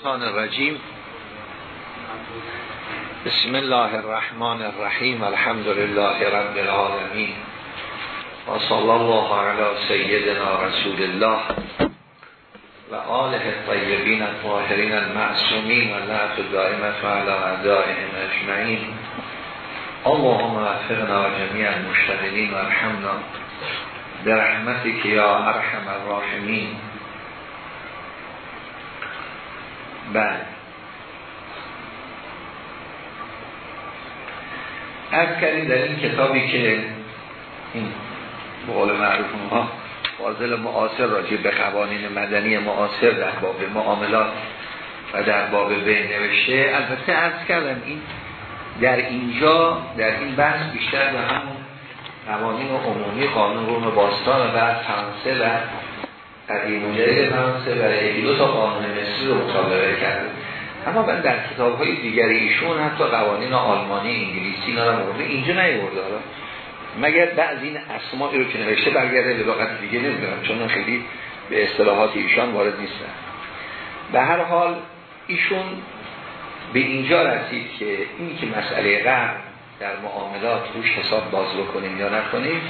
الشیطان الرجیم. بسم الله الرحمن الرحیم. الحمد لله رب العالمین. و صلی الله علی سیدنا رسول الله و آله الطیبین الطاهرین المعصومین و لعف دائمت و علی اعدائهم اجمعین. اللهم وفقنا جمیع المشتغلین و ارحمنا برحمتك یا ارحم الراحمین. بله از کردیم در این کتابی که این بقول معروف ما فاضل معاصر راجع به قوانین مدنی معاصر در باب معاملات و در باب بین نوشته البته از کردم این در اینجا در این بحث بیشتر به همون قوانین عمومی قانون روم باستان و بعد فرانسه و قدیم جدید فرانسه یکی دو تا قانون مصری رو مطالعه کرده. اما من در کتاب های دیگری ایشون حتی قوانین آلمانی انگلیسی اینا رو مورده اینجا نیورده. حالا مگر بعض این اسماعی رو که نوشته برگرده لغت دیگه نمی‌دونم چون خیلی به اصطلاحات ایشان وارد نیستن. به هر حال ایشون به اینجا رسید که این که مسئله غرب در معاملات روش حساب باز بکنیم یا نکنیم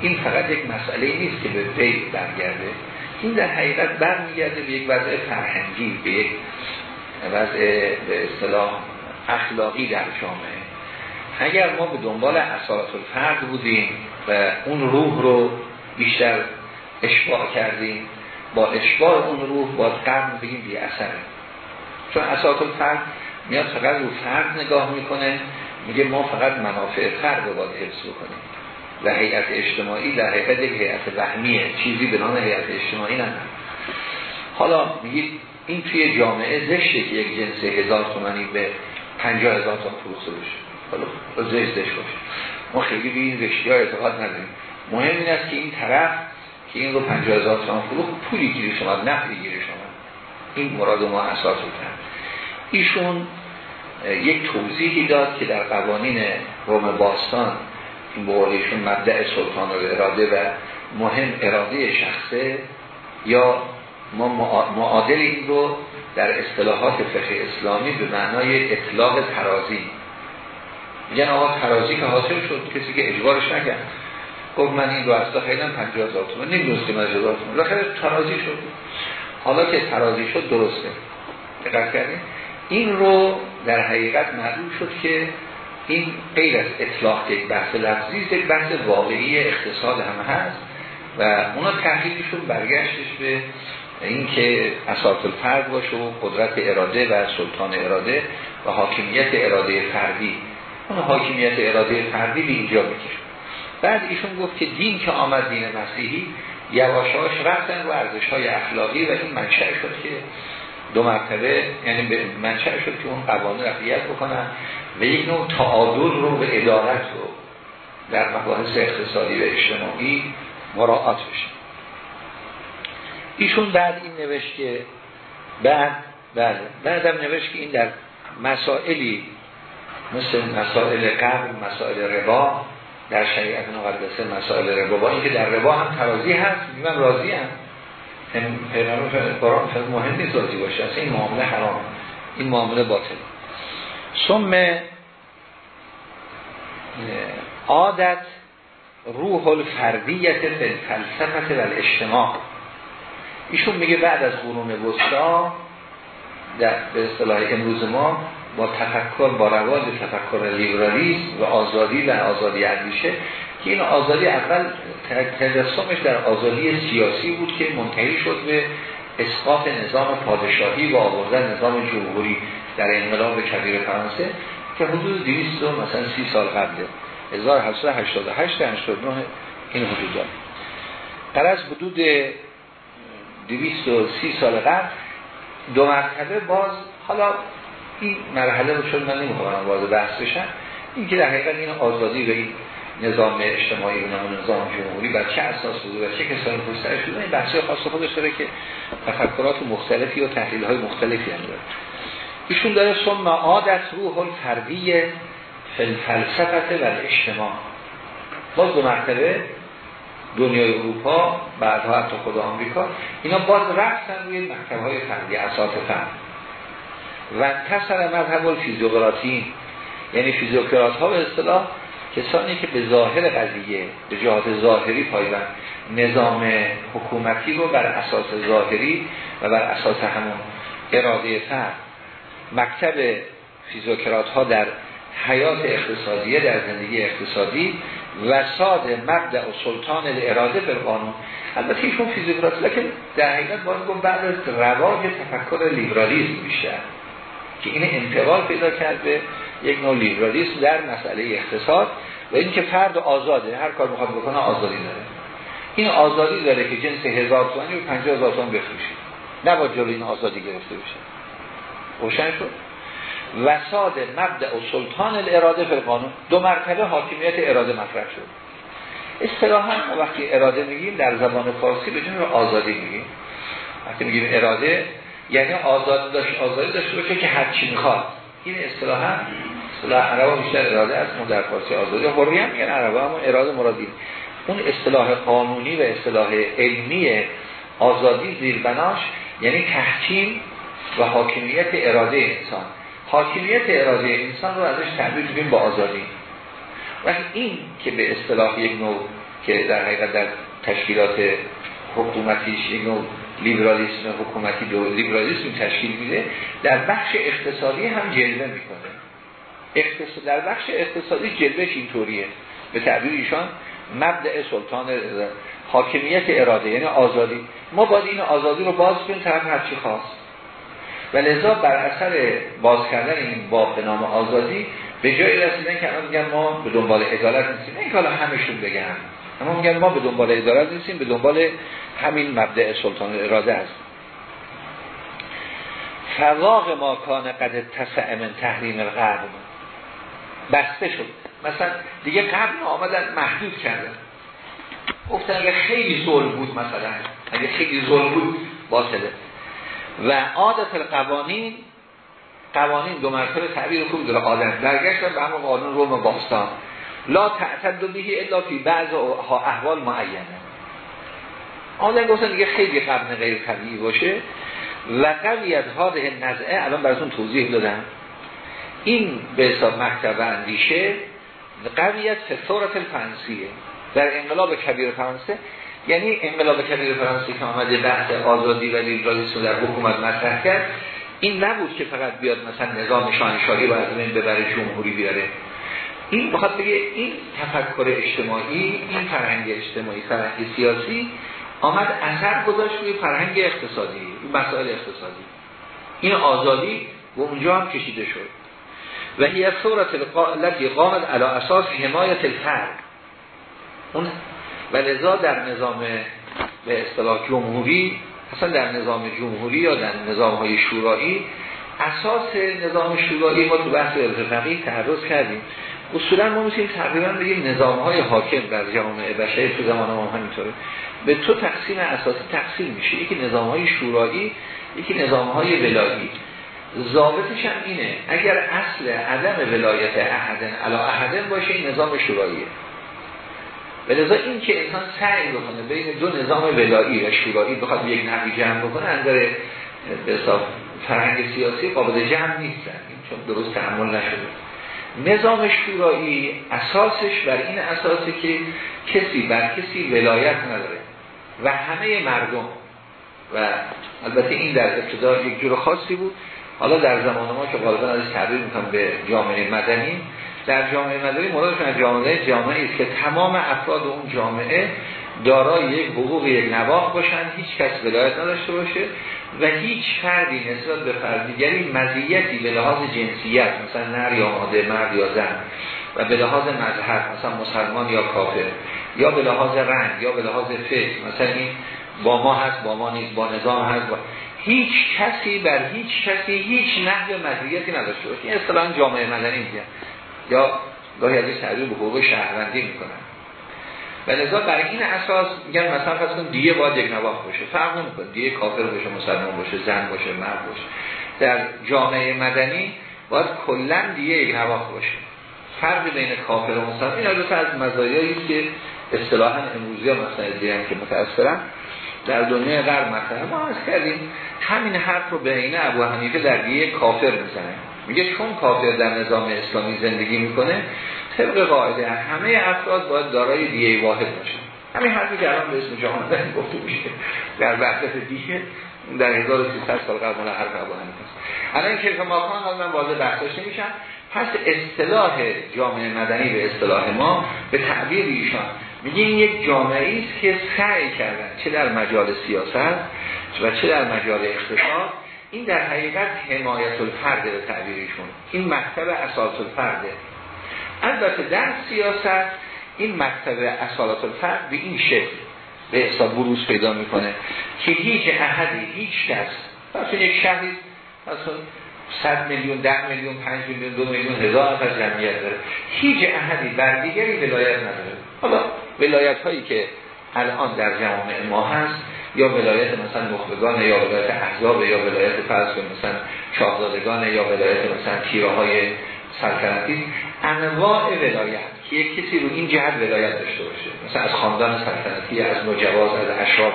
این فقط یک مسئله نیست که به بی برگرده. این در حقیقت برمیگرده به یک وضع فرهنگی به یک وضع به اصطلاح اخلاقی در جامعه. اگر ما به دنبال اسارات الفرد بودیم و اون روح رو بیشتر اشباع کردیم با اشباع اون روح با قرن بگیم بی اثره چون اسارات الفرد میاد فقط رو فرد نگاه می‌کنه میگه ما فقط منافع فرد رو باید حفظ بکنیم. و هیئت اجتماعی در حقیقت یک هیئت وهمیه چیزی به نام هیئت اجتماعی نه حالا میگید این توی جامعه زشته که یک جنس هزار تومنی به پنجاه هزار تومن فروخته بشه حالا زشت زشت باشه. ما خیلی به این زشتی ها اعتقاد نداریم. مهم این است که این طرف که این رو پنجاه هزار تومن فروخت پولی گیرش اومد نفری گیرش اومد این مراد ما اساس کرد ایشون یک توضیحی داد که در قوانین روم باستان این بقولیشون مبدع سلطان و اراده و مهم اراده شخصه یا ما معادل این رو در اصطلاحات فقه اسلامی به معنای اطلاق ترازی. میگن آقا ترازی که حاصل شد کسی که اجبارش نکرد. گفت من این از خیلی پنجاه هزار تومن نمی‌دونستیم از هزار تومن. خیلی ترازی شد. حالا که ترازی شد درسته. دقت کردیم این رو در حقیقت معلوم شد که این غیر از اطلاق یک بحث لفظی یک بحث واقعی اقتصاد هم هست و اونا تحقیقشون برگشتش به اینکه اساس الفرد باشه و قدرت اراده و سلطان اراده و حاکمیت اراده فردی. اون حاکمیت اراده فردی به اینجا می‌کشه. بعد ایشون گفت که دین که آمد دین مسیحی یواشاش رفتن رو ارزش های اخلاقی و این منشأ شد که دو مرتبه یعنی به منشأ شد که اون قوانین رفیت بکنن و یک نوع تعادل رو به ادارت رو در مباحث اقتصادی و اجتماعی مراعات بشه. ایشون بعد این نوشت که بعد بعد بعدم نوشت که این در مسائلی مثل مسائل قبل مسائل ربا در شریعت مقدسه مسائل ربا با اینکه در ربا هم ترازی هست من راضی هم قرآن فرم مهم نیست راضی باشه اصلا این معامله حرام. این معامله باطل. ثم عادت روح الفردیت فلسفت و الاجتماع. ایشون میگه بعد از قرون وسطا در به اصطلاح امروز ما با تفکر با رواج تفکر لیبرالیسم و آزادی و آزادی اندیشه که این آزادی اول تجسمش در آزادی سیاسی بود که منتهی شد به اسقاط نظام پادشاهی و آوردن نظام جمهوری در انقلاب کبیر فرانسه که حدود 200 مثلا 30 سال قبله. 1788 89 این حدود داره. قرص حدود 230 سال قبل دو مرتبه باز حالا این مرحله رو چون من نمی‌خوام وارد بحث بشم این که در حقیقت این آزادی و این نظام اجتماعی و نظام جمهوری بر چه اساس بوده و چه کسانی پشت شده این بحثی خاص خودش داره که تفکرات مختلفی و تحلیل های مختلفی هم داره. ایشون داره ثم عادت روح الفردی فلسفت و اجتماع باز دو مرتبه دنیای اروپا بعدها حتی خود آمریکا اینا باز رفتن روی مکتب های فردی اساس فرد و انتصر مذهب الفیزیوقراطی یعنی فیزیوکرات ها به اصطلاح کسانی که به ظاهر قضیه به جهات ظاهری پایبند نظام حکومتی رو بر اساس ظاهری و بر اساس همون اراده فرد مکتب فیزیوکرات ها در حیات اقتصادیه در زندگی اقتصادی و ساد مبدع و سلطان اراده به قانون. البته ایشون فیزیوکرات لکن در حقیقت باید گفت بعد از رواج تفکر لیبرالیسم بیشتر که این انتقال پیدا کرد به یک نوع لیبرالیسم در مسئله اقتصاد و اینکه فرد آزاده هر کار می‌خواد بکنه آزادی داره. این آزادی داره که جنس هزار تومانی و پنجه هزار تومان بفروشید نباید جلو این آزادی گرفته بشه. روشن شد؟ وساد مبدع و سلطان الاراده فی قانون دو مرتبه حاکمیت اراده مطرح شد. اصطلاحا وقتی اراده میگیم در زبان فارسی به جنب آزادی میگیم. وقتی میگیم اراده یعنی آزاد داشت آزادی داشته باشه که هر چی می‌خواد. این اصطلاحا اصطلاح عربا بیشتر اراده است در فارسی آزادی حری هم میگن عربا اما اراده مرادی. اون اصطلاح قانونی و اصطلاح علمی آزادی زیربناش یعنی تحکیم و حاکمیت اراده انسان. حاکمیت اراده انسان رو ازش تعبیر کنیم با آزادی. و این که به اصطلاح یک نوع که در حقیقت در تشکیلات حکومتیش یک نوع لیبرالیسم حکومتی دو لیبرالیسم تشکیل میده در بخش اقتصادی هم جلوه می‌کنه. اقتصاد در بخش اقتصادی جلوهش اینطوریه. به تعبیر ایشان مبدع سلطان حاکمیت اراده یعنی آزادی. ما باید این آزادی رو باز کنیم طرف هرچی خواست. و لذا بر اثر باز کردن این باب به نام آزادی به جایی رسیدن که الان میگن ما به دنبال عدالت نیستیم. این کالا همشون بگن. اما میگن ما به دنبال عدالت نیستیم به دنبال همین مبدع سلطان اراده است فواق ما کان قد تسع تحریم الغرب بسته شد. مثلا دیگه قبل آمدن محدود کردن. گفتن اگه خیلی ظلم بود مثلا اگه خیلی ظلم بود باطله و عادت القوانین قوانین دو مرتبه تعبیر خوب داره. عادت برگشتن به همون قانون روم باستان. لا تعتد بهی الا فی بعض احوال معینه. آدم گفتن دیگه خیلی قبل غیر طبیعی باشه. و قویت هاده نزعه الان براتون توضیح دادم. این به حساب مکتب اندیشه قویت فطورت الفرنسیه. در انقلاب کبیر فرانسه یعنی انقلاب کبیر فرانسه که آمده بحث آزادی و لیبرالیسم در حکومت مطرح کرد این نبود که فقط بیاد مثلا نظام شاهنشاهی و از این ببره جمهوری بیاره. این بخواد بگه این تفکر اجتماعی این فرهنگ اجتماعی فرهنگ سیاسی آمد اثر گذاشت روی فرهنگ اقتصادی روی مسائل اقتصادی. این آزادی و اونجا هم کشیده شد. و هی صورت التي قامت علی اساس حمایت الفرد. اون و لذا در نظام به اصطلاح جمهوری اصلا در نظام جمهوری یا در نظام های شورایی اساس نظام شورایی ما تو بحث الفقی تعرض کردیم. اصولا ما می‌تونیم تقریبا بگیم نظام های حاکم در جامعه بشری تو زمان ما همینطوره. به تو تقسیم اساسی تقسیم میشه. یکی نظام های شورایی یکی نظام های ولایی. ضابطش هم اینه اگر اصل عدم ولایت احدن علا احدن باشه این نظام شوراییه. به لذا این که انسان سعی بکنه بین دو نظام ولایی و شورایی بخواد یک نحوی جمع بکنه اندر به فرهنگ سیاسی قابل جمع نیستن چون درست تحمل نشده. نظام شورایی اساسش بر این اساسه که کسی بر کسی ولایت نداره و همه مردم و البته این در ابتدا یک جور خاصی بود. حالا در زمان ما که غالبا از تعبیر می‌کنم به جامعه مدنی در جامعه مدنی مرادشون از جامعه جامعه است که تمام افراد اون جامعه دارای یک حقوق یک نواخ باشن هیچ کس ولایت نداشته باشه. و هیچ فردی نسبت به فرد دیگری مزیتی به لحاظ جنسیت مثلا نر یا ماده مرد یا زن و به لحاظ مذهب مثلا مسلمان یا کافر یا به لحاظ رنگ یا به لحاظ فکر مثلا این با ما هست با ما نیست با نظام هست با... هیچ کسی بر هیچ کسی هیچ نحو مزیتی نداشته باشه. این اصطلاحا جامعه مدنی میگن یا گاهی از این به حقوق شهروندی می‌کنن. و برای این اساس میگن مثلا پس کن دیگه باید یک نواخ باشه. فرق نمی‌کنه. دیگه کافر باشه مسلمان باشه زن باشه مرد باشه. در جامعه مدنی باید کلا دیگه یک نواخ باشه. فرق بین کافر و مسلمان این البته از مزایایی که اصطلاحا امروزی ها مثلا دیدن که متأثرن. در دنیای غرب مثلا ما از کردیم همین حرف رو به اینه ابو حنیفه در دیگه کافر می‌زنه. میگه چون کافر در نظام اسلامی زندگی می‌کنه طبق قاعده همه افراد باید دارای دیگه واحد باشه همین حرفی که الان به اسم جهان گفته میشه. در بحث دیگه در 1300 سال قبل مال حرف ابو است. الان کیف ماکان حالا من واضح بحثش نمیشم پس اصطلاح جامعه مدنی به اصطلاح ما به تعبیر ایشان میگه این یک جامعه است که سعی کردن چه در مجال سیاست و چه در مجال اقتصاد این در حقیقت حمایت الفرد به تعبیرشون این مکتب اساس الفرده البته در سیاست این مکتب اصالات الفرد به این شکل به حساب بروز پیدا می‌کنه که هیچ احدی هیچ کس مثلا یک شهری مثلا 100 میلیون 10 میلیون 5 میلیون 2 میلیون هزار نفر جمعیت داره. هیچ احدی بر دیگری ولایت نداره. حالا ولایت هایی که الان در جامعه ما هست یا ولایت مثلا نخبگان یا ولایت احزاب یا ولایت فرض مثلا شاهزادگان یا ولایت مثلا تیره های سلطنتی انواع ولایت. که یک کسی رو این جهت ولایت داشته باشه. مثلا از خاندان سلطنتی از نجواز از اشراف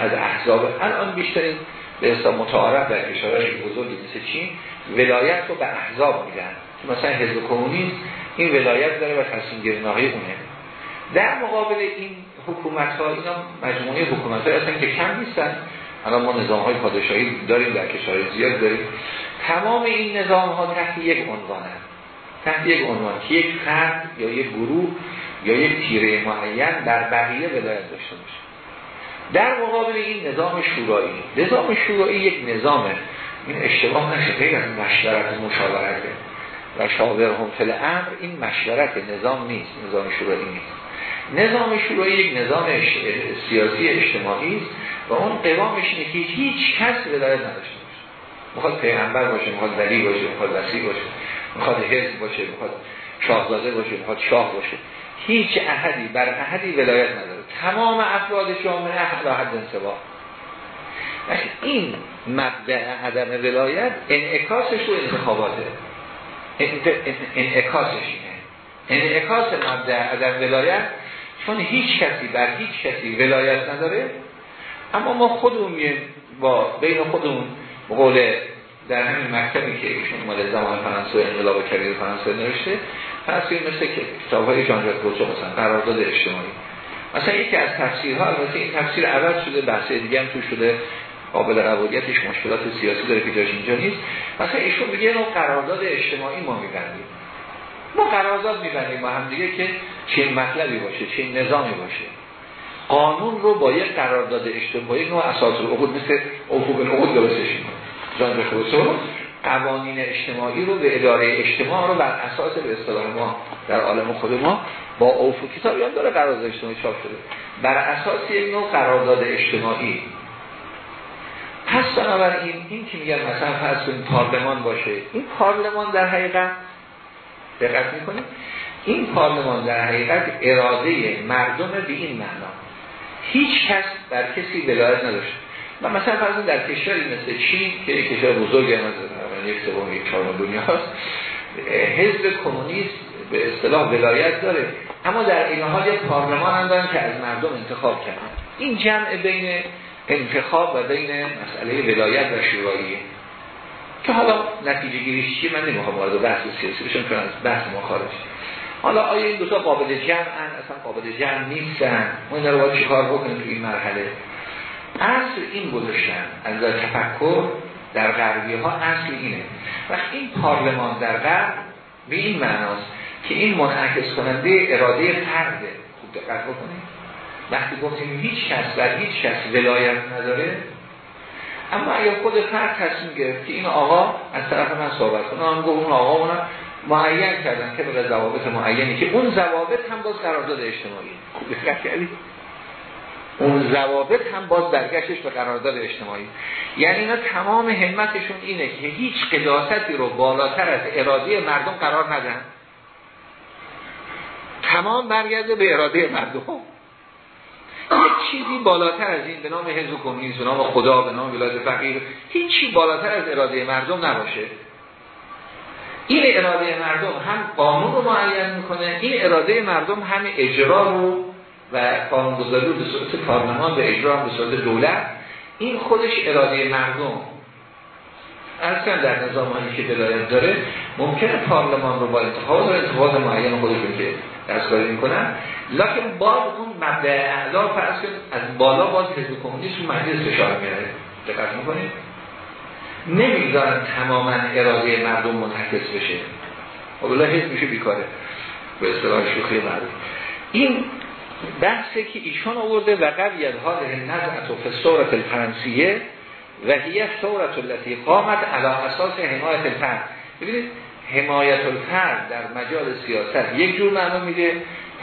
از احزاب. الان بیشترین به حساب متعارف در کشورهای بزرگی مثل چین ولایت رو به احزاب میدن. مثلا حزب کمونیست این ولایت داره و تصمیم گیری اونه. در مقابل این حکومت ها اینا مجموعه حکومت های هستن که کم نیستن. الان ما نظام های پادشاهی داریم در کشورهای زیاد داریم. تمام این نظام ها تحت یک عنوان هست. تحت یک عنوان. که یک فرد یا یک گروه یا یک تیره معین در بقیه ولایت داشته باشه. در مقابل این نظام شورایی. نظام شورایی یک نظامه. این اشتباه نشه. غیر از مشورت مشاورته و شاور هم فل امر این مشورت نظام نیست. نظام شورایی نیست. نظام شورایی یک نظام سیاسی اجتماعی است و اون قوامش اینه که هیچ کس ولایت نداشته می‌خواد پیغمبر باشه می‌خواد ولی باشه می‌خواد وسیع باشه می‌خواد حزب باشه می‌خواد شاهزاده باشه می‌خواد شاه باشه. هیچ احدی بر احدی ولایت نداره. تمام افراد جامعه علا حد انتباه. این مبدع عدم ولایت انعکاسش رو انتخاباته. انعکاسش اینه. انعکاس مبدع عدم ولایت چون هیچ کسی بر هیچ کسی ولایت نداره اما ما خودمون با بین خودمون قول در همین مکتبی که ایشون مال زمان فرانسه انقلاب کبیر فرانسه نوشته فرض مثل که کتاب های جان ژاک مثلا قرارداد اجتماعی. مثلا یکی از تفسیرها البته این تفسیر عوض شده بحث دیگه هم تو شده قابل قبولیتش مشکلات سیاسی داره که جاش اینجا نیست. مثلا ایشون میگه نوع قرارداد اجتماعی ما میبندیم. ما قرارداد میبندیم با هم دیگه که چه مطلبی باشه چه نظامی باشه. قانون رو با یک قرارداد اجتماعی نوع اساس العقود مثل افق العقود درستش جان قوانین اجتماعی رو به اداره اجتماع رو بر اساس به اصطلاح ما در عالم خود ما با اوفو کتابی هم داره قرارداد اجتماعی چاپ شده. بر اساس یک نوع قرارداد اجتماعی. پس بنابراین این که میگن مثلا فرض کنید پارلمان باشه این پارلمان در حقیقت دقت می‌کنید؟ این پارلمان در حقیقت اراده مردم به این معنا. هیچ کس بر کسی ولایت نداشته و مثلا فرض در کشوری مثل چین که یک کشور بزرگی هم از یک سوم یک چهارم دنیا هست حزب کمونیست به اصطلاح ولایت داره. اما در این حال یک پارلمان هم دارن که از مردم انتخاب کردن. این جمع بین انتخاب و بین مسئله ولایت و شوراییه که حالا نتیجه گیریش چیه؟ من نمی‌خوام وارد بحث سیاسی بشم چون از بحث ما خارج حالا آیا این دو تا قابل جمع اصلا قابل جمع نیستن. ما این رو باید چیکار بکنیم تو این مرحله؟ اصل این گذاشتن از تفکر در غربی ها اصل اینه. و این پارلمان در غرب به این معناست که این منعکس کننده اراده فرده خوب دقت بکنید. وقتی گفتیم هیچ کس بر هیچ کس ولایت نداره اما اگر خود فرد تصمیم گرفت که این آقا از طرف من صحبت کنه اون آقا اونا معین کردن که به ضوابط معینی که اون ضوابط هم باز قرارداد اجتماعی. دقت کردید اون ضوابط هم باز برگشتش به قرارداد اجتماعی. یعنی اینا تمام همتشون اینه که هیچ قداستی رو بالاتر از اراده مردم قرار ندن. تمام برگرده به اراده مردم. یک چیزی بالاتر از این به نام حزب کمونیست به نام خدا به نام ولایت فقیر هیچی بالاتر از اراده مردم نباشه. این اراده مردم هم قانون رو معین می‌کنه این اراده مردم هم اجرا رو و قانونگذاری رو به صورت پارلمان و اجرا به صورت دولت. این خودش اراده مردم. اصلا در نظام که ولایت داره ممکنه پارلمان رو با انتخاب و انتخابات معین خودشون که دستکاری می‌کنن. لکن باز اون مبدع اعلا فرض از بالا باز حزب کمونیست رو مجلس فشار میاره دقت می‌کنید؟ نمی‌ذارن تماما اراده مردم منعکس بشه. خب حزب میشه بیکاره. به اصطلاح شوخی مردم این بحثی که ایشان آورده و قبیل حال نزعت و فسورت الفرنسیه و هیه صورت التي قامت علی اساس حمایت الفرد. ببینید حمایت الفرد در مجال سیاست یک جور معنا میده.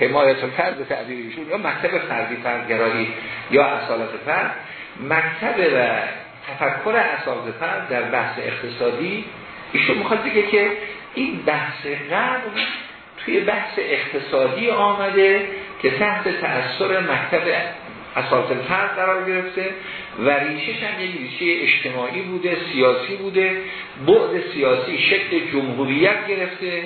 حمایت الفرد به تعبیر ایشون یا مکتب فردی فردگرایی یا اصالت فرد. مکتب و تفکر اساس فرد در بحث اقتصادی ایشون می‌خواد بگه که این بحث غرب توی بحث اقتصادی آمده که تحت تأثیر مکتب اساس فرد قرار گرفته و ریشش هم یک ریشه اجتماعی بوده سیاسی بوده بعد سیاسی شکل جمهوریت گرفته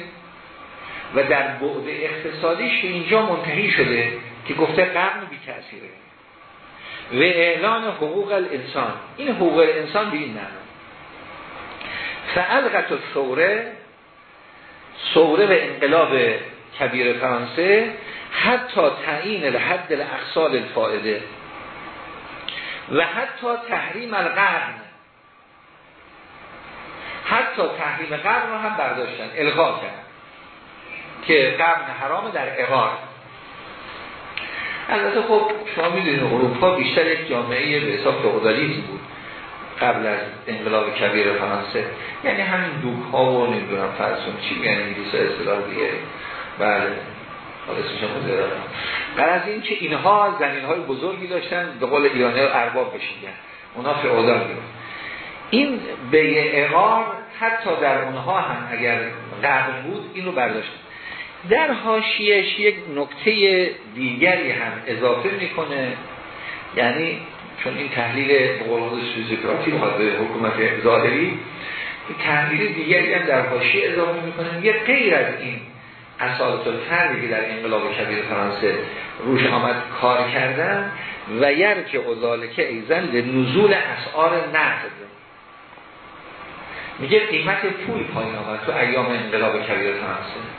و در بعد اقتصادیش اینجا منتهی شده که گفته قرن بی تأثیره و اعلان حقوق الانسان. این حقوق الانسان به این نمه فعلقت ثوره ثوره به انقلاب کبیر فرانسه حتی تعیین حد الاقصال الفائده و حتی تحریم القرن. حتی تحریم قرن رو هم برداشتن الغا کرد که قرن حرام در اقار. البته خب شما می‌دونید اروپا بیشتر یک جامعه به حساب فئودالیسم بود. قبل از انقلاب کبیر فرانسه. یعنی همین دوک ها و نمی‌دونم فرسون چی یعنی انگلیس اصطلاح دیگه. بله. از این که اینها زمین های بزرگی داشتن به قول ایرانی ارباب بشیدن اونا فعودال بود. این به اقار حتی در اونها هم اگر قبل بود این رو برداشت در حاشیش یک نکته دیگری هم اضافه می‌کنه. یعنی چون این تحلیل قول سوزیکراتی به حکومت ظاهری تحلیل دیگری هم در حاشیه اضافه می‌کنه. یه غیر از این اساس فردی که در انقلاب کبیر فرانسه روش آمد کار کردن و یرک که ایزن نزول اسعار نقد. میگه قیمت پول پایین آمد تو ایام انقلاب کبیر فرانسه.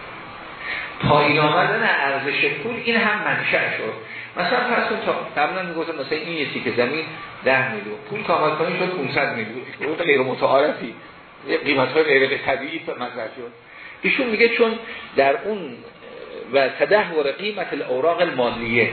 پایین آمدن ارزش پول این هم منشأ شد. مثلا فرض کن تا قبلا می‌گفتن مثلا این یه که زمین 10 میلیون. پول آمد پایین شد 500 میلیون. رو غیر متعارفی. قیمت های غیر طبیعی مطرح شد. ایشون میگه چون در اون و تدهور قیمت الاوراق المالیه.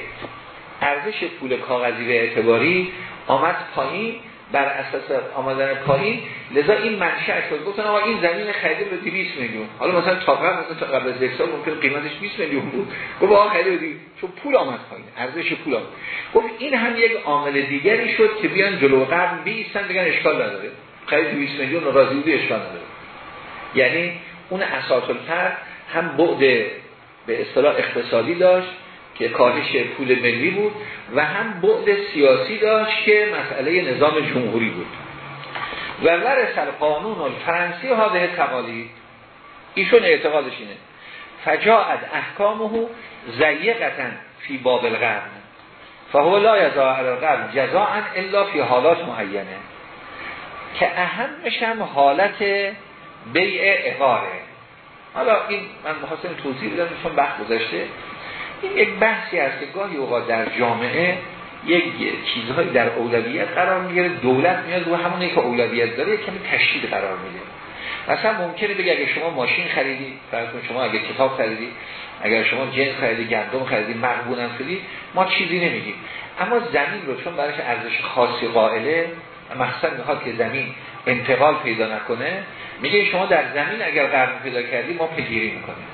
ارزش پول کاغذی و اعتباری آمد پایین. بر اساس آمدن پایین لذا این منشأ شد گفتن آقا این زمین خریده به 200 میلیون. حالا مثلا تا قبل مثلا تا قبل از یک سال ممکن قیمتش 20 میلیون بود. گفت آقا خریده چون پول آمد پایین. ارزش پول آمد. گفت این هم یک عامل دیگری شد که بیان جلو قرن بیستن بگن اشکال نداره. خرید 20 میلیون راضی بودی اشکال نداره. یعنی اون اساس هم بعد به اصطلاح اقتصادی داشت. که کاهش پول ملی بود و هم بعد سیاسی داشت که مسئله نظام جمهوری بود. و ورس القانون الفرنسی به تقالید ایشون اعتقادش اینه. فجاعت احکامه زیقتا فی باب القرن. فهو لا یزا القرن جزاء الا فی حالات معینه. که اهمش هم حالت بیع اقاره. حالا این من محاسن توضیح بدم چون وقت گذاشته این یک بحثی است که گاهی اوقات در جامعه یک چیزهایی در اولویت قرار می‌گیره دولت میاد و همونی که اولویت داره یک کمی تشدید قرار میده. مثلا ممکنه بگه اگه شما ماشین خریدی فرض شما اگه کتاب خریدی اگر شما جنس خریدی گندم خریدی مقبونم شدی ما چیزی نمیگیم. اما زمین رو چون برایش ارزش خاصی قائله مقصد می‌خواد که زمین انتقال پیدا نکنه میگه شما در زمین اگر قرن پیدا کردی ما پیگیری می‌کنیم.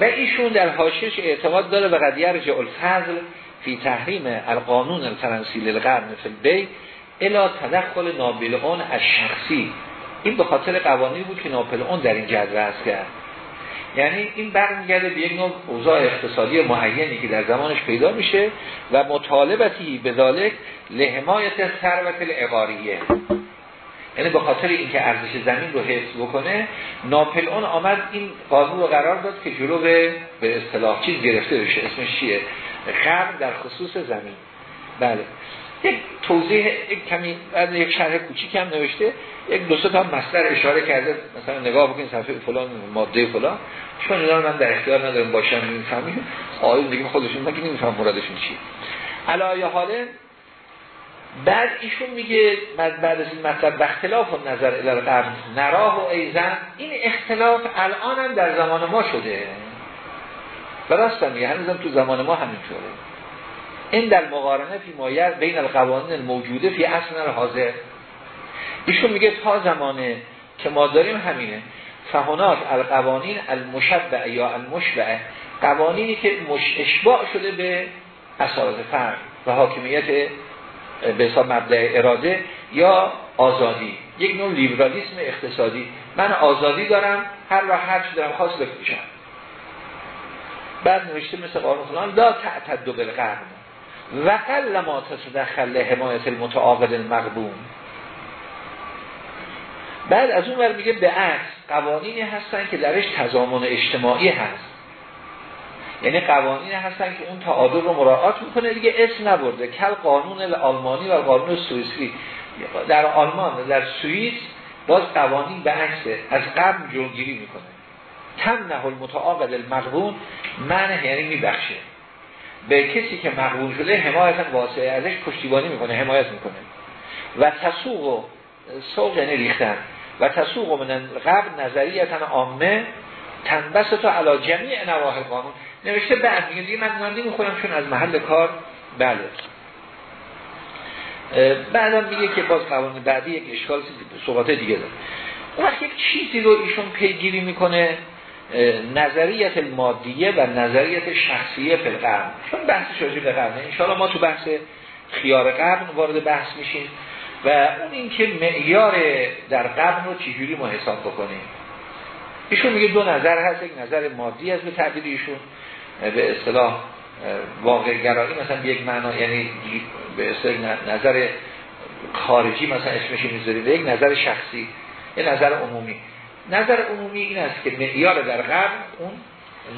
و ایشون در حاشیش اعتقاد داره به قد یرجع الفضل فی تحریم القانون الفرنسی للقرن فی البی الا تدخل نابلعون از شخصی این به خاطر قوانین بود که ناپلئون در این جد است کرد. یعنی این برمیگرده به یک نوع اوضاع اقتصادی معینی که در زمانش پیدا میشه و مطالبتی به ذالک لحمایت ثروت العقاریه. یعنی به خاطر اینکه ارزش زمین رو حفظ بکنه ناپلئون آمد این قانون رو قرار داد که جلو به اصطلاح چیز گرفته بشه اسمش چیه؟ قبل در خصوص زمین. بله. یک توضیح یک کمی بعد یک شرح کوچیک هم نوشته یک دو تا مصدر اشاره کرده مثلا نگاه بکنید صفحه فلان ماده فلان. چون اینا من در اختیار ندارم باشم نمی‌فهمیم آقایون دیگه خودشون مگه نمیفهم مرادشون چی علایه حاله بعد ایشون میگه بعد بعد از این مطلب اختلاف و نظر الالقرن نراه و ایزن این اختلاف الان هم در زمان ما شده. و راستم میگه هنوزم تو زمان ما همینطوره این در مقارنه فی مایر بین القوانین الموجوده فی اصل حاضر. ایشون میگه تا زمانه که ما داریم همینه. فهنات القوانین المشبع یا المشبع قوانینی که مش اشباع شده به اساس فرق و حاکمیت به حساب مبدع اراده یا آزادی. یک نوع لیبرالیسم اقتصادی. من آزادی دارم هر را هر چی دارم خواست بفروشم بعد نوشته مثل قانون فلان لا تعتد بالقرن و قل ما تصدخل حمایت المتعاقد المغبون. بعد از اون ور میگه به عکس قوانینی هستن که درش تضامن اجتماعی هست. یعنی قوانینی هستن که اون تعادل رو مراعات می‌کنه. دیگه اسم نبرده. کل قانون آلمانی و قانون سوئیسی. در آلمان در سوئیس باز قوانین به عکسه از قبل جلوگیری می‌کنه. تم نهل متعاقد المغبون من یعنی میبخشه. به کسی که مغبون شده حمایتا واسه ازش پشتیبانی می‌کنه حمایت می‌کنه. و تسوق و سوق یعنی ریختن. و تسوق من قبل نظریتا عامه تنبس تو علا جمیع نواهی قانون. نوشته بعد میگه دیگه من نمی‌خورم چون از محل کار بله. بعدم میگه که باز قوانین بعدی یک اشکال صحبت دیگه داره. اون وقت یک چیزی رو ایشون پیگیری می‌کنه نظریت المادیه و نظریت شخصیه فلقرن چون بحث شاجی به قرنه ما تو بحث خیار قرن وارد بحث میشیم و اون اینکه معیار در قرن رو چجوری ما حساب بکنیم. ایشون میگه دو نظر هست یک نظر مادی از به تعبیر ایشون به اصطلاح واقع گرایی مثلا یک معنا یعنی به اصطلاح نظر خارجی مثلا اسمش می‌ذارید یک نظر شخصی یه نظر عمومی. نظر عمومی این است که معیار در قرن اون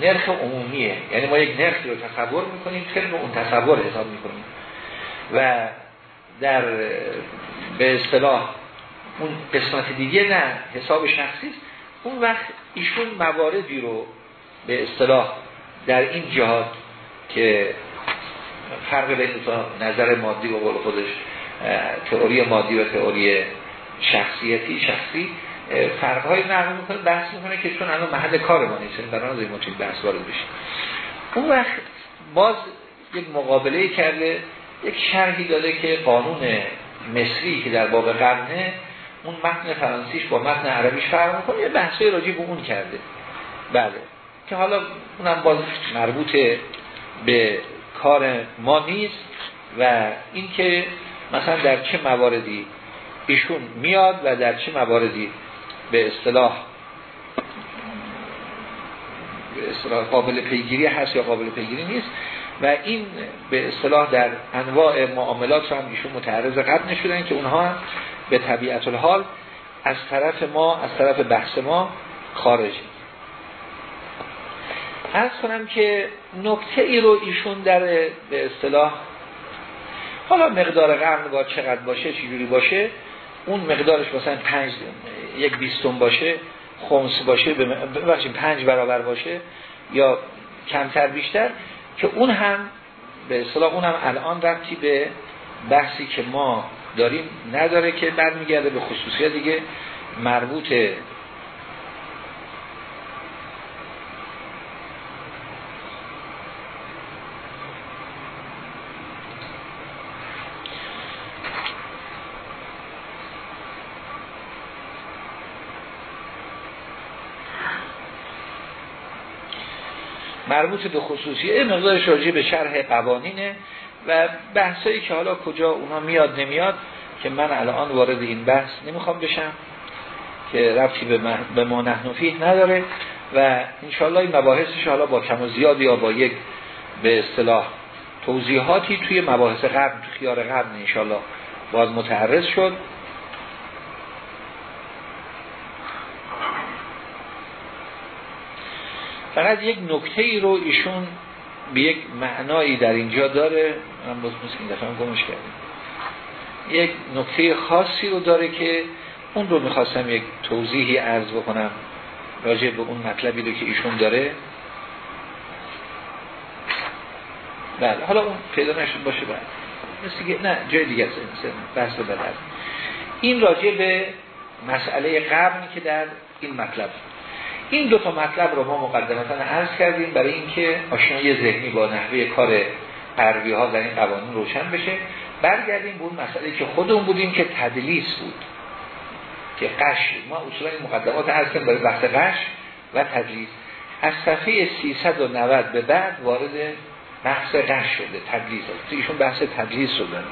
نرخ عمومیه. یعنی ما یک نرخی رو تصور می‌کنیم طبق اون تصور حساب می‌کنیم. و در به اصطلاح اون قسمت دیگه نه حساب شخصی است. اون وقت ایشون مواردی رو به اصطلاح در این جهات که فرق بین نظر مادی و قول خودش تئوری مادی و تئوری شخصیتی شخصی فرقهای نقل می‌کنه بحث می‌کنه که چون الان محل کار ما نیست برای ما توی بحث وارد بشیم. اون وقت باز یک مقابله کرده یک شرحی داده که قانون مصری که در باب قرنه اون متن فرانسیش با متن عربیش فرق می‌کنه یه بحثای راجع به اون کرده. بله. که حالا اونم باز مربوط به کار ما نیست و اینکه مثلا در چه مواردی ایشون میاد و در چه مواردی به اصطلاح به اصطلاح قابل پیگیری هست یا قابل پیگیری نیست. و این به اصطلاح در انواع معاملات هم ایشون متعرض قد نشدن که اونها به طبیعت الحال از طرف ما از طرف بحث ما خارج. از کنم که نکته ای رو ایشون در به اصطلاح حالا مقدار قرن با چقدر باشه چجوری باشه اون مقدارش مثلا پنج یک بیستون باشه خمس باشه ببخشید پنج برابر باشه یا کمتر بیشتر که اون هم به اصطلاح اون هم الان ربطی به بحثی که ما داریم نداره که برمیگرده به خصوصیت دیگه مربوط مربوط به خصوصیه مقدار راجع به شرح قوانینه. و بحثایی که حالا کجا اونا میاد نمیاد که من الان وارد این بحث نمی‌خوام بشم که رفتی به, ما نحنفی نداره و انشاءالله این مباحثش حالا با کم و زیاد یا با یک به اصطلاح توضیحاتی توی مباحث قبل تو خیار قبل انشاءالله باید متعرض شد. فقط یک نکته ای رو ایشون به یک معنایی در اینجا داره. من باز این دفعه گمش کردیم یک نکته خاصی رو داره که اون رو می‌خواستم یک توضیحی عرض بکنم راجع به اون مطلبی رو که ایشون داره. بله حالا اون پیدا نشد باشه بعد مثل نه جای دیگه است. بحث بدر این راجع به مسئله قرن که در این مطلب این دو تا مطلب رو ما مقدمتا عرض کردیم برای اینکه آشنایی ذهنی با نحوه کار غربی ها در این قوانین روشن بشه. برگردیم به اون مسئله که خودمون بودیم که تدلیس بود. که قش ما اصولا مقدمات عرض کردیم برای بحث قش و تدلیس. از صفحه 390 به بعد وارد بحث قش شده تدلیس هست ایشون بحث تدلیس رو دارن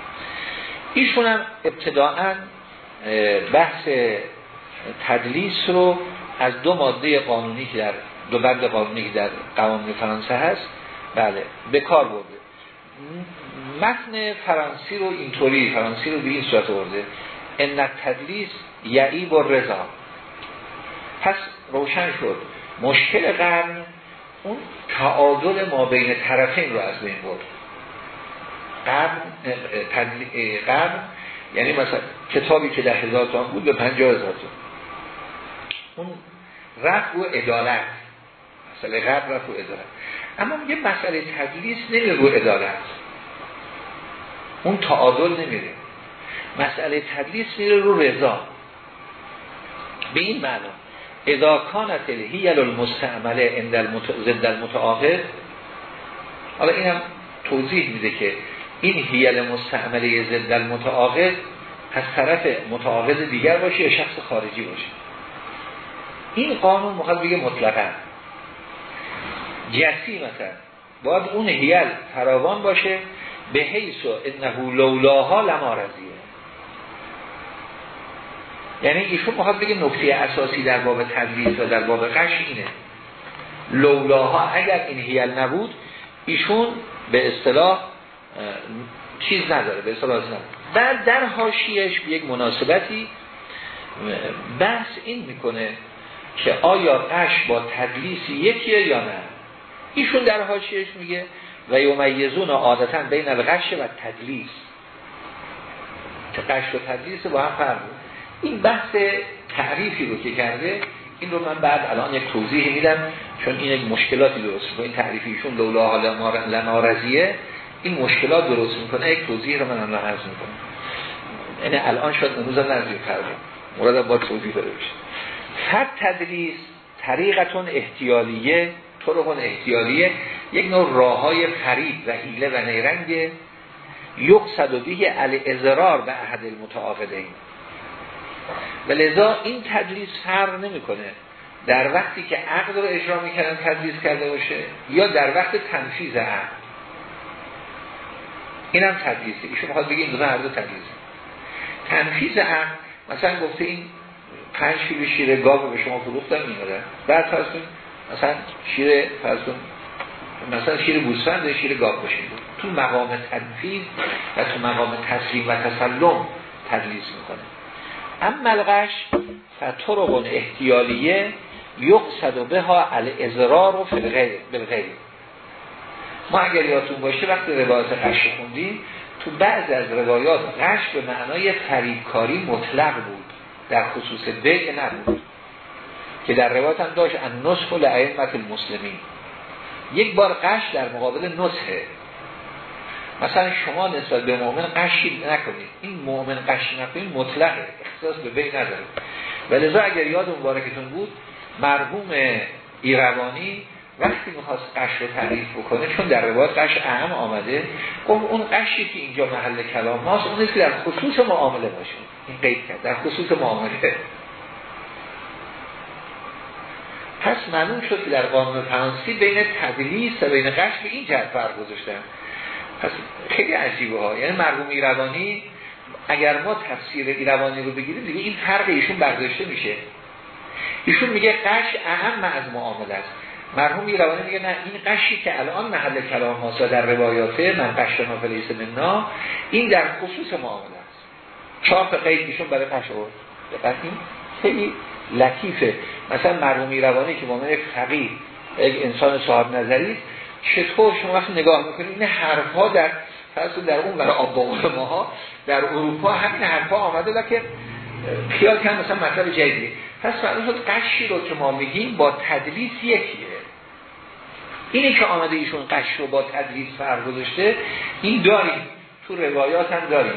ایشون هم ابتداعا بحث تدلیس رو از دو ماده قانونی که در دو بند قانونی که در قوانین فرانسه هست بله به کار برده. متن فرانسی رو اینطوری فرانسی رو به این صورت برده ان تدلیس یعی با رضا پس روشن شد. مشکل قرن اون تعادل ما بین طرفین رو از بین برد. قرن, قرن یعنی مثلا کتابی که ده هزار تومن بود به پنجاه هزار تومن اون رفت و عدالت. مسئله قبل رفت و عدالت. اما یه مسئله تدلیس نمیره رو عدالت. اون تعادل نمیره. مسئله تدلیس میره رو رضا. به این معنا اذا کانت الهیل المستعمله عند ضد المتعاقد حالا اینم توضیح میده که این هیل مستعمله ضد المتعاقد از طرف متعاقد دیگر باشه یا شخص خارجی باشه. این قانون مخواد بگه مطلقا. جسی مثلا باید اون هیل فراوان باشه به حیث و انهو لولاها لما رضیه. یعنی ایشون مخواد بگه نکته اساسی در باب تدریس و در باب قش اینه. لولاها اگر این هیل نبود ایشون به اصطلاح چیز نداره به اصطلاح نداره. بعد در حاشیهش به یک مناسبتی بحث این می‌کنه که آیا قش با تدلیس یکیه یا نه؟ ایشون در حاشیهش میگه و یومیزون عادتا بین القش و تدلیس. که قش و تدلیس با هم فرق این بحث تعریفی رو که کرده این رو من بعد الان یک توضیح میدم چون این یک مشکلاتی درست با این تعریفیشون لولا لما رضیه این مشکلات درست می‌کنه. یک توضیح رو من الان عرض می‌کنم. یعنی الان شاید امروز نزدیک کرده مراد با توضیح داره بشه. فت تدریس طریقتون احتیالیه طرقون احتیالیه. یک نوع راه های فرید و حیله و نیرنگ یقصد و علی ازرار به احد المتعاقدین. و لذا این تدریس فرق نمی‌کنه. در وقتی که عقد رو اجرا می‌کنن تدریس کرده باشه یا در وقت تنفیز عقد این هم تدریسه. ایشون می‌خواد بگه این دو هر دو تدریسه. تنفیز عقد مثلا گفته این پنج کیلو شیر گاو به شما فروختم میاره بعد فرضون مثلا شیر فرضون مثلا شیر گوسفند شیر گاو باشید تو مقام تنفیذ و تو مقام تسلیم و تسلم تدلیس می‌کنه. اما الغش فطرق احتیالیه یقصد و به ها ازرار و بالغیر ما اگر یادتون باشه وقتی روایات قش خوندیم تو بعض از روایات قش به معنای فریبکاری مطلق بود. در خصوص بیع نبود. که در روایت هم داشت ان نسخ لعیمت المسلمین. یک بار قش در مقابل نسخه مثلا شما نسبت به مؤمن قشی نکنید. این مؤمن قش نکنید مطلقه. اختصاص به بیع نداره. ولذا اگر یاد مبارکتون بود مرحوم ایروانی وقتی می‌خواست قش رو تعریف بکنه چون در روایت قش اهم آمده گفت اون قشی که اینجا محل کلام ماست اونی که در خصوص معامله باشه. این قید کرد. در خصوص معامله. پس معلوم شد که در قانون فرانسی بین تدلیس و بین قش به این جهت فرق گذاشتن پس خیلی عجیبه ها یعنی مرحوم ایروانی اگر ما تفسیر ایروانی رو بگیریم دیگه این فرق ایشون برداشته میشه. ایشون میگه قش اهم از معامله است. مرحوم ایروانی میگه نه این قشی که الان محل کلام هاست در روایاته من قش ما فلیس مننا این در خصوص معامله تا قید ایشون برای قش آورد دقت خیلی لطیفه. مثلا مرحوم ایروانی که مومن یک فقیه یک انسان صاحب نظری چطور شما وقتی نگاه می‌کنید این حرف ها در در اون برای آب ماها در اروپا همین حرف ها آمده لکن خیال کنم مثلا مطلب جدیدی پس فرض قشی رو که ما میگیم با تدلیس یکیه. اینی که آمده ایشون قش رو با تدریس فرق گذاشته این داریم. تو روایات هم داریم.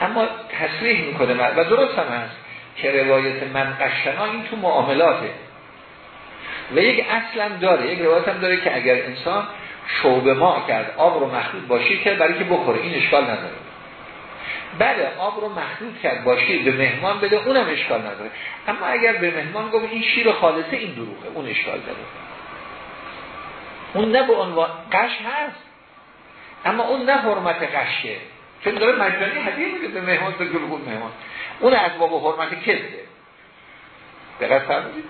اما تصریح می‌کنه و درست هم هست که روایت من قشنا این تو معاملاته. و یک اصلا داره یک روایت هم داره که اگر انسان شعبه ما کرد آب رو مخلوط باشی کرد برای که بخوره این اشکال نداره. بله آب رو مخلوط کرد باشی به مهمان بده اونم اشکال نداره. اما اگر به مهمان گفت این شیر خالصه این دروغه اون اشکال داره اون نه به عنوان قش هست. اما اون نه حرمت قشه. چون داره مجانی هدیه میده به مهمان به گلگون مهمان. اون از باب حرمت کذبه دقت فرمودید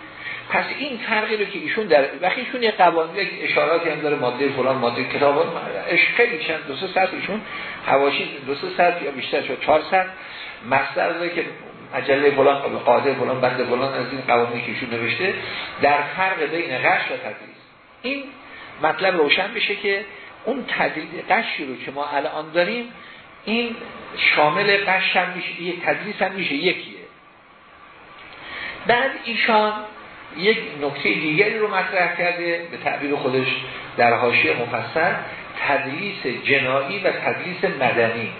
پس این فرقی رو که ایشون در وقتی ایشون یه قوانین اشاراتی هم داره ماده فلان ماده کتاب خیلی چند دو سه ساعت ایشون حواشی دو سه ساعت یا بیشتر شد چهار ساعت مصدر داره که مجله فلان قاعده فلان بند فلان از این قوانینی که ایشون نوشته در فرق بین غش و تدریس. این مطلب روشن بشه که اون تدریس قشی رو که ما الان داریم این شامل قش هم میشه یک تدریس هم میشه یکیه. بعد ایشان یک نکته دیگری رو مطرح کرده به تعبیر خودش در حاشیه مفصل تدلیس جنایی و تدلیس مدنی.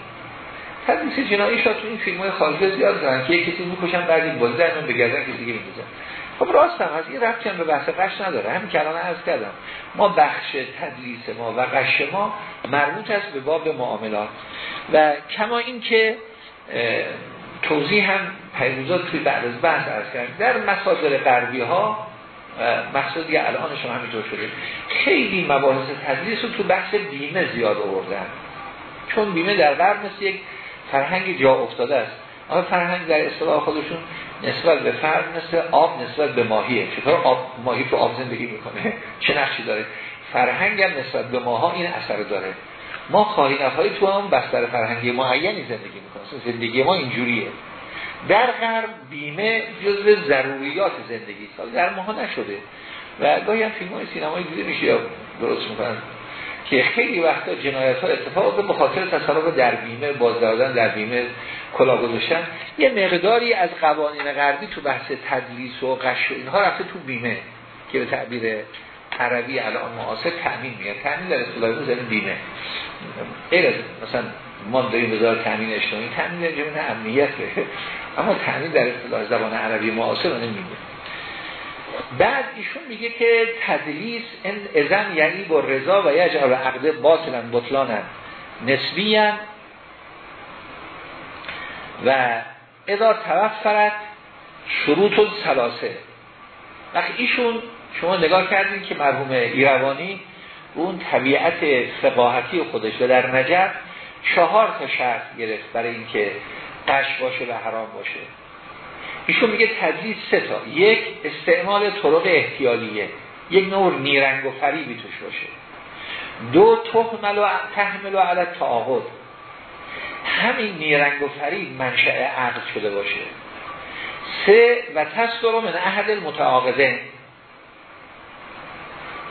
تدلیس جنایی شاید تو این فیلم های خارجی زیاد دارن که کسی می‌کشن بعد این بازده اون بگردن کسی دیگه میدوزن خب راست هم از این رفتی هم به بحث قش نداره. همین کلانه از کردم ما بخش تدلیس ما و قش ما مربوط است به باب معاملات. و کما این که توضیح هم پیروزات توی بعد از بحث ارز کرد در مسادر غربی ها مقصود دیگه الان شما همینطور شده خیلی مباحث تدریس رو تو بحث بیمه زیاد آوردن. چون بیمه در غرب یک فرهنگ جا افتاده است. اما فرهنگ در اصطلاح خودشون نسبت به فرد مثل آب نسبت به ماهیه. چطور آب ماهی تو آب زندگی می‌کنه؟ چه نقشی داره؟ فرهنگ هم نسبت به ماها این اثر داره. ما خواهینت های تو هم بستر فرهنگی معینی زندگی می‌کنیم. زندگی ما اینجوریه. در غرب بیمه جزء ضروریات زندگی سال در ماها نشده. و گاهی هم فیلم های سینمایی دیده میشه درست می‌کنن که خیلی وقتا جنایت ها اتفاق به خاطر تصرف در بیمه بازدادن در بیمه. کلا گذاشتن یه مقداری از قوانین غربی تو بحث تدلیس و قش و اینها رفته تو بیمه که به تعبیر عربی الان معاصر تامین میاد. تامین در اصطلاح زمین بیمه. غیر از مثلا ما داریم بذار تامین اجتماعی تامین اجتماعی امنیته اما تامین در اصطلاح زبان عربی معاصر نمیگه بعد ایشون میگه که تدلیس ازن یعنی با رضا و یجعل عقده باطلا بطلانا نسبیا و اذا توفرت شروط سلاسه وقتی ایشون شما نگاه کردین که مرحوم ایروانی اون طبیعت فقاهتی خودش و در نجف چهار تا شرط گرفت برای اینکه قش باشه و حرام باشه. ایشون میگه تدریس سه تا. یک استعمال طرق احتیالیه. یک نوع نیرنگ و فریبی توش باشه. دو تحمل و تحمل و علت تعاقد همین نیرنگ و فریب منشأ عقد شده باشه. سه و تصدر من احد المتعاقده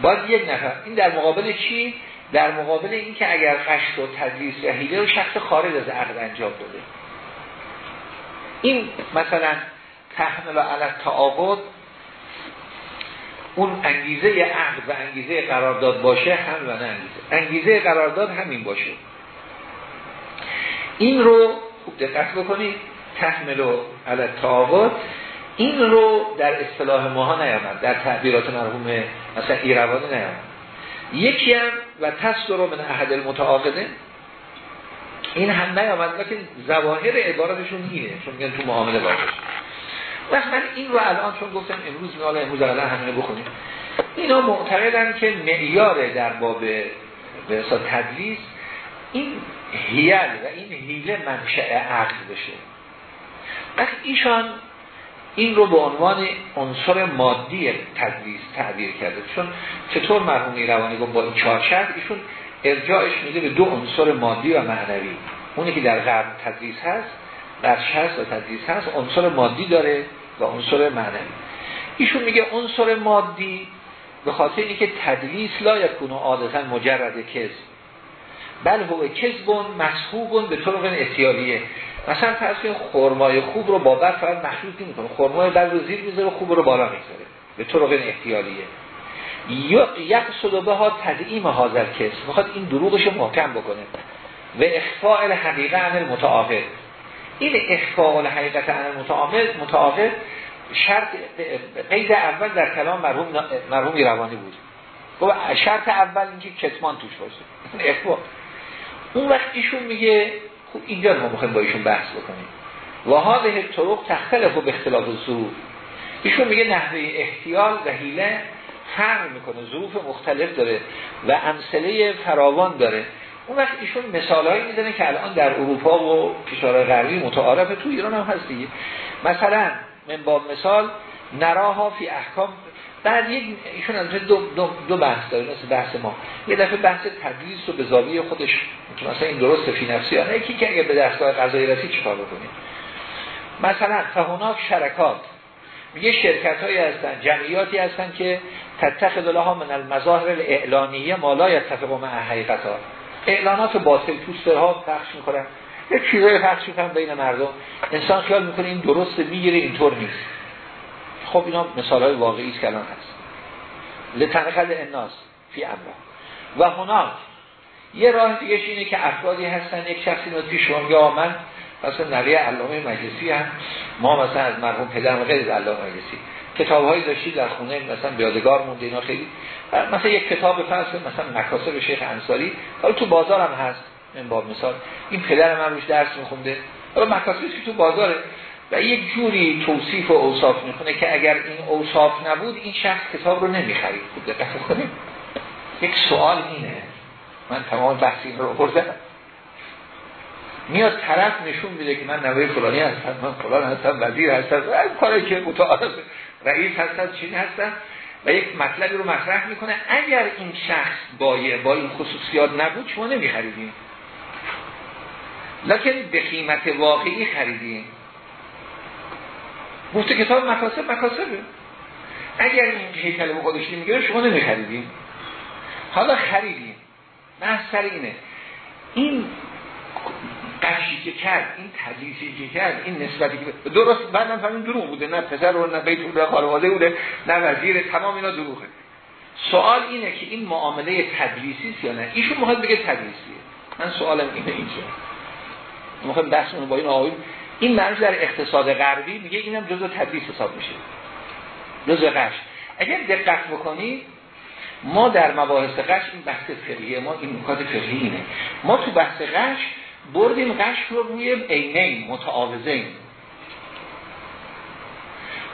باید یک نفر. این در مقابل چی؟ در مقابل این که اگر قشت و تدریس و حیله رو شخص خارج از عقد انجام داده این مثلا تحمل و علت تعاقد اون انگیزه عقد و انگیزه قرارداد باشه هم و نه انگیزه. انگیزه قرارداد همین باشه. این رو خوب دقت بکنید تحمل و علت این رو در اصطلاح ماها نیامد در تعبیرات مرحوم مثلا ایروانی نیامد. یکی هم و تصدر من احد المتعاقده این هم نیامد لیکن ظواهر عبارتشون اینه چون میگن تو معامله باشه وقت من این رو الان چون گفتم امروز میاله امروز الان همینه بخونیم. اینا معتقدن که معیار در باب به تدلیس این هیل و این هیله منشأ عقل بشه. وقت ایشان این رو به عنوان عنصر مادی تدریس تعبیر کرده. چون چطور مرحوم روانی گفت با این چهار شرط؟ ایشون ارجاعش میده به دو عنصر مادی و معنوی. اونی که در غرب تدریس هست در شرط و تدریس هست عنصر مادی داره و عنصر معنوی. ایشون میگه عنصر مادی به خاطر اینکه تدلیس لا یکون عادتا مجرد کذب بل هو کذبون مسحوبون به طرق احتیالیه مثلا فرض کنید خرمای خوب رو با بر فقط مخلوط نمی‌کنه. خرمای بر رو زیر می‌ذاره خوب رو بالا می‌ذاره. به طرق احتیالیه یک صدوبه ها تدعیم حاضر کس. می‌خواد این دروغش محکم بکنه. و اخفاء الحقیقه عن متعاقد. این اخفاء الحقیقت عن المتعاقد متعاقد شرط قید اول در کلام مرحوم مرحوم روانی بود. شرط اول اینکه کتمان توش باشه. اخفاء. اون وقت ایشون میگه خوب اینجا ما می‌خوایم با ایشون بحث بکنیم. و هذه طرق تختلف به اختلاف الظروف. ایشون میگه نحوه احتیال و حیله فرق می‌کنه ظروف مختلف داره و امثله فراوان داره. اون وقت ایشون مثالهایی می‌زنه که الان در اروپا و کشور غربی متعارفه تو ایران هم هست دیگه. مثلا من با مثال نراها فی احکام بعد یک ایشون از دو, دو, دو بحث داره مثل بحث ما. یه دفعه بحث تدریس رو به زاویه خودش که مثلا این درست فی نفسی نه یکی که اگه به دستگاه قضایی رسی چیکار بکنیم؟ مثلا فهناک شرکات. میگه شرکت هایی هستن جمعیاتی هستن که تتخذ لها من المظاهر الاعلانیه ما لا یتفق مع حقیقتا. اعلانات باطل پوسترها پخش می‌کنن. یه چیزای پخش می‌کنن بین مردم. انسان خیال می‌کنه این درست می‌گیره اینطور نیست. خب اینا مثال های واقعی که الان هست. لتنقل الناس فی امر و هناک یه راه دیگه اینه که افرادی هستن یک شخصی رو پیش یا من مثلا نوی علامه مجلسی هم ما مثلا از مرحوم پدرم غیر از علامه مجلسی کتاب هایی داشتید در خونه مثلا بیادگار مونده اینا خیلی. مثلا یک کتاب فرض مثلا مکاسب شیخ انصاری. حالا تو بازار هم هست این باب مثال. این پدر من روش درس میخونده. حالا مکاسبی که تو بازاره. و یک جوری توصیف و اوصاف می‌کنه که اگر این اوصاف نبود این شخص کتاب رو نمی‌خرید. خود دقت کنید یک سوال اینه. من تمام بحثی رو بردم میاد طرف نشون میده که من نوه فلانی هستم من فلان هستم وزیر هستم کاری که متعارف رئیس هستم چین هستم. و یک مطلبی رو مطرح می‌کنه. اگر این شخص با, با این خصوصیات نبود شما نمیخریدین. لکن به قیمت واقعی خریدین. گفته کتاب مکاسب مکاسبه. اگر این هیکل به خودش نمی‌گیره شما نمیخریدین. حالا خریدین. نه سر اینه. این قشی که کرد این تدریسی که کرد این نسبتی که درست بعدم فهمین دروغ بوده. نه پسر و نه بیت بوده خانواده بوده نه وزیر تمام اینا دروغه. سوال اینه که این معامله تدریسی یا نه؟ ایشون می‌خواد بگه تدریسیه. من سوالم اینه اینجا. می‌خوام بحثمون با این آقایون این معنیش در اقتصاد غربی میگه اینم جزء تدریس حساب میشه. جزء قش اگر دقت بکنید ما در مباحث قش این بحث فقهی ما این نکات فقهی اینه. ما تو بحث قش بردیم قش رو روی عینین متعاوضین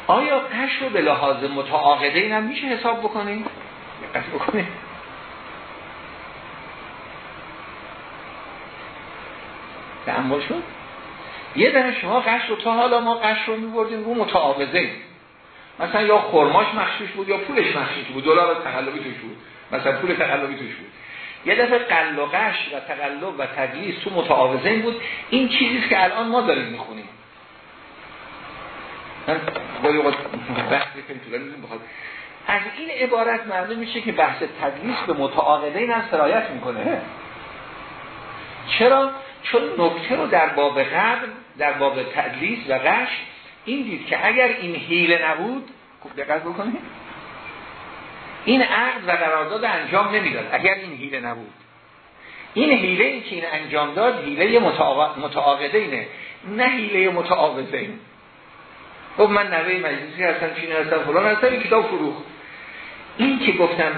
آیا قش رو به لحاظ متعاقدین هم میشه حساب بکنیم؟ دقت بکنیم. تعمل شد؟ یه دنه شما قش رو تا حالا ما قش رو میبردیم رو متعاوضه مثلا یا خرماش مخشوش بود یا پولش مخشوش بود دلار تقلبی توش بود. مثلا پول تقلبی توش بود. یه دفعه قل و تقلب و تدلیس تو متعاوضین بود. این چیزیست که الان ما داریم می‌خونیم. از این عبارت معلوم میشه که بحث تدلیس به متعاقدین هم سرایت می‌کنه. چرا؟ چون نکته رو در باب قبل در باب تدلیس و غش این دید که اگر این حیله نبود خوب دقت بکنید این عقد و قرارداد انجام نمی‌داد. اگر این حیله نبود. این حیله ای که این انجام داد حیله متعاقده اینه. نه حیله متعاقده این. خب من نوه مجلسی هستم چین هستم فلان هستم این کتاب فروخ این که گفتم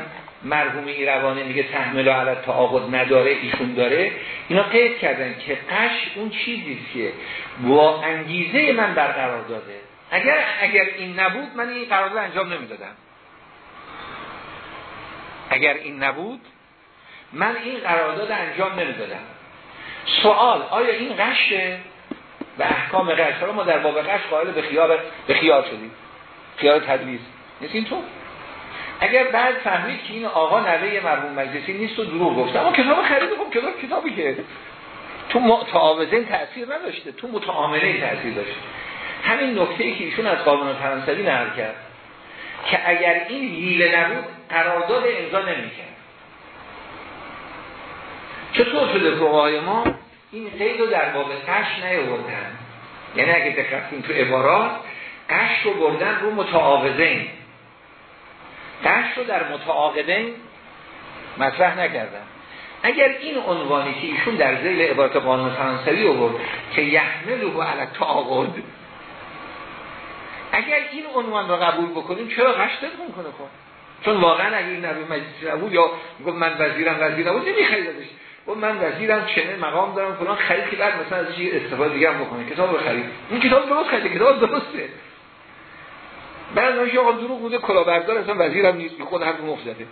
مرحوم ایروانه میگه تحمل و علت تعاقد نداره ایشون داره. اینا قید کردن که قش اون چیزی که با انگیزه من برقرار داده. اگر اگر این نبود من این قرارداد انجام نمی‌دادم. اگر این نبود من این قرارداد انجام نمی‌دادم. سوال آیا این قشه؟ و احکام قش ما در باب قش قائل به خیار به خیار شدیم. خیار تدلیس. نیست این تو. اگر بعد فهمید که این آقا نوه مرحوم مجلسی نیست و دروغ گفت اما کتاب خرید خب کتاب کتابی که تو متعاوضین تاثیر نداشته تو متعامله تاثیر داشته. همین نکته ای که ایشون از قانون فرانسوی نقل کرد که اگر این حیله نبود قرارداد امضا نمی‌کرد. چطور شده فقهای ما؟ این قید رو در باب قش نیاوردن. یعنی اگه دقت تو عبارات قش رو بردن رو متعاقدین قش رو در متعاقدین مطرح نکردن. اگر این عنوانی که ایشون در زیل عبارت قانون فرانسوی آورد که یحمل و علی تعاقد اگر این عنوان رو قبول بکنیم چرا قش کنه خب؟ چون واقعا اگر این نبی مجلس نبود یا گفت من وزیرم وزیر نبود نمیخریدش. گفت من وزیرم چنه مقام دارم فلان خرید که بعد مثلا ازش استفاده دیگه هم بکنه. کتاب رو خرید. این کتاب درست خرید کتاب درسته. بعد اون آقا دروغ بوده کلاهبردار اصلا وزیرم نیست خود هم مفزده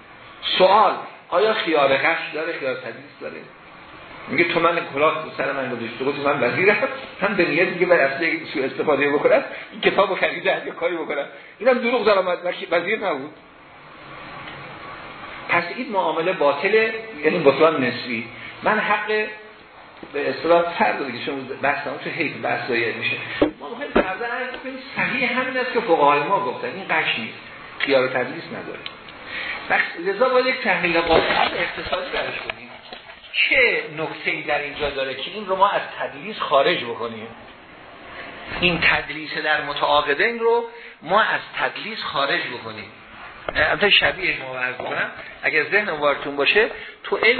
سوال آیا خیار قش داره خیار تدریس داره؟ میگه تو من کلاه تو سر من گذاشت تو من وزیرم. هم به نیت میگه بر اصل سو استفاده بکنم این کتابو خریده یه کاری بکنم. اینم دروغ دارم وزیر نبود. پس این معامله باطله یعنی بطلان نسبی. من حق به اصطلاح فرد دیگه شما بحث تو حیف بحث میشه. می‌خوایم فرضاً کنیم صحیح همین است که فقهای ما گفتن. این قش نیست. خیار تدریس نداره. لذا باید یک تحلیل قاطعات اقتصادی برش کنیم. چه نکته ای در اینجا داره که این رو ما از تدلیس خارج بکنیم؟ این تدلیس در متعاقدین رو ما از تدلیس خارج بکنیم. البته شبیه ما کنم اگر ذهن وارتون باشه تو علم